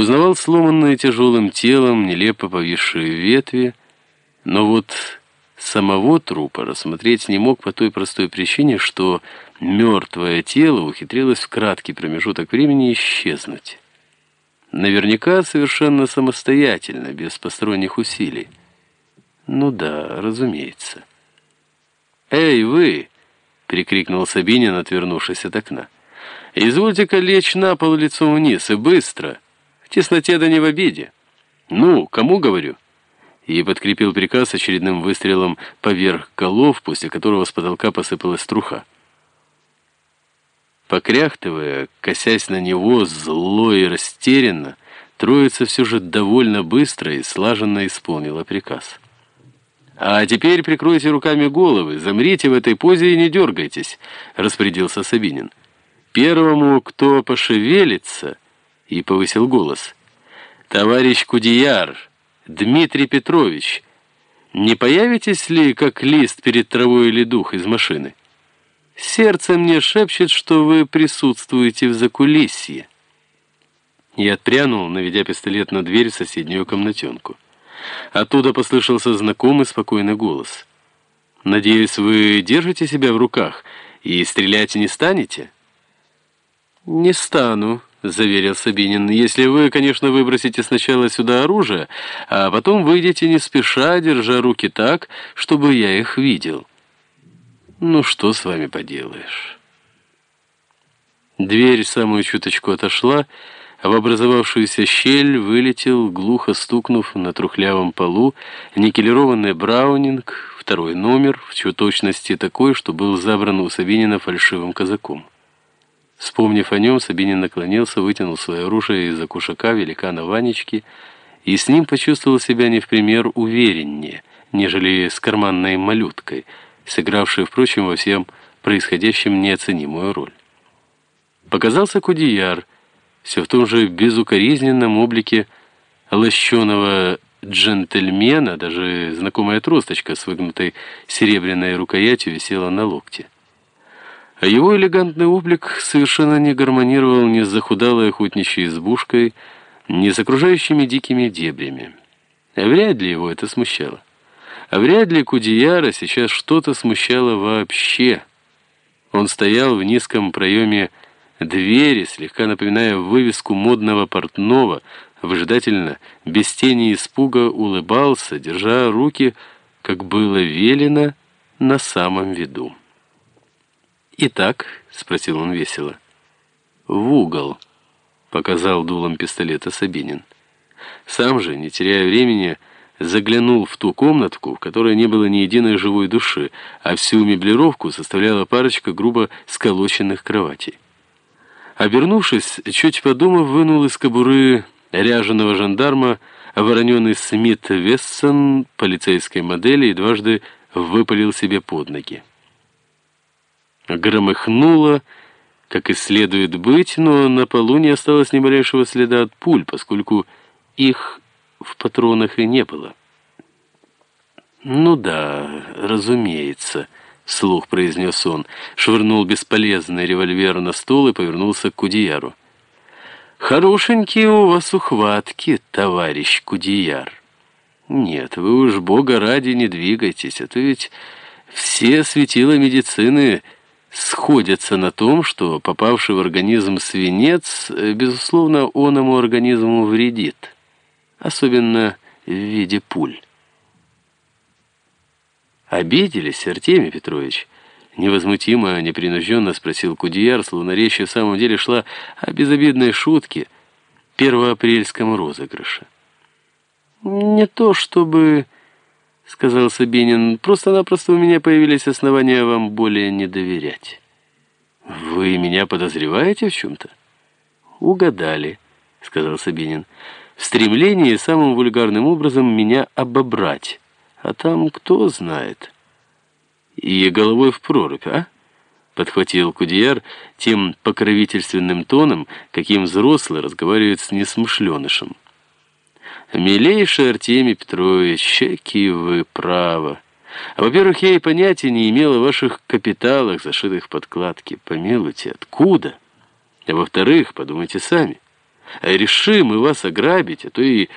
Узнавал сломанные тяжелым телом, нелепо повисшие ветви, но вот самого трупа рассмотреть не мог по той простой причине, что мертвое тело ухитрилось в краткий промежуток времени исчезнуть. Наверняка совершенно самостоятельно, без посторонних усилий. Ну да, разумеется. «Эй, вы!» — прикрикнул Сабинин, отвернувшись от окна. «Извольте-ка лечь на пол лицом вниз, и быстро! Тесноте да не в обиде! Ну, кому говорю?» И подкрепил приказ очередным выстрелом поверх голов, после которого с потолка посыпалась труха. Покряхтывая, косясь на него зло и растерянно, троица все же довольно быстро и слаженно исполнила приказ. «А теперь прикройте руками головы, замрите в этой позе и не дергайтесь», — распорядился Сабинин. «Первому, кто пошевелится...» — и повысил голос. «Товарищ Кудияр, Дмитрий Петрович, не появитесь ли, как лист перед травой или дух из машины?» Сердце мне шепчет, что вы присутствуете в закулисье. Я отпрянул, наведя пистолет на дверь в соседнюю комнатенку. Оттуда послышался знакомый спокойный голос. «Надеюсь, вы держите себя в руках и стрелять не станете?» «Не стану», — заверил Сабинин, «если вы, конечно, выбросите сначала сюда оружие, а потом выйдете не спеша, держа руки так, чтобы я их видел». Ну, что с вами поделаешь? Дверь самую чуточку отошла, а в образовавшуюся щель вылетел, глухо стукнув на трухлявом полу, никелированный браунинг, второй номер, в чью точности такой, что был забран у Сабинина фальшивым казаком. Вспомнив о нем, Сабинин наклонился, вытянул свое оружие из-за кушака великана Ванечки и с ним почувствовал себя не в пример увереннее, нежели с карманной малюткой — сыгравший, впрочем, во всем происходящем неоценимую роль. Показался Кудияр, все в том же безукоризненном облике лощеного джентльмена, даже знакомая тросточка с выгнутой серебряной рукоятью висела на локте. А его элегантный облик совершенно не гармонировал ни с захудалой охотничьей избушкой, ни с окружающими дикими дебрями. А вряд ли его это смущало. А вряд ли Кудияра сейчас что-то смущало вообще. Он стоял в низком проеме двери, слегка напоминая вывеску модного портного, выжидательно, без тени испуга улыбался, держа руки, как было велено, на самом виду. «Итак?» — спросил он весело. «В угол», — показал дулом пистолета Сабинин. Сам же, не теряя времени, — заглянул в ту комнатку, в которой не было ни единой живой души, а всю меблировку составляла парочка грубо сколоченных кроватей. Обернувшись, чуть подумав, вынул из кобуры ряженого жандарма вороненый Смит Вессон полицейской модели и дважды выпалил себе под ноги. Громыхнуло, как и следует быть, но на полу не осталось ни малейшего следа от пуль, поскольку их в патронах и не было. «Ну да, разумеется», — слух произнес он, швырнул бесполезный револьвер на стол и повернулся к Кудияру. «Хорошенькие у вас ухватки, товарищ Кудияр. Нет, вы уж, бога ради, не двигайтесь, а то ведь все светила медицины сходятся на том, что попавший в организм свинец, безусловно, он ему организму вредит» особенно в виде пуль. «Обиделись, Артемий Петрович?» Невозмутимо, непринужденно спросил Кудияр, словно речь в самом деле шла о безобидной шутке, первоапрельском розыгрыше. «Не то чтобы...» — сказал Сабинин. «Просто-напросто у меня появились основания вам более не доверять». «Вы меня подозреваете в чем-то?» «Угадали», — сказал Сабинин в стремлении самым вульгарным образом меня обобрать. А там кто знает. И головой в прорубь, а? Подхватил Кудияр тем покровительственным тоном, каким взрослый разговаривает с несмышленышем. «Милейший Артемий Петрович, чеки вы право. Во-первых, я и понятия не имел о ваших капиталах, зашитых в подкладки. Помилуйте, откуда? А во-вторых, подумайте сами». Решим мы вас ограбить, а то и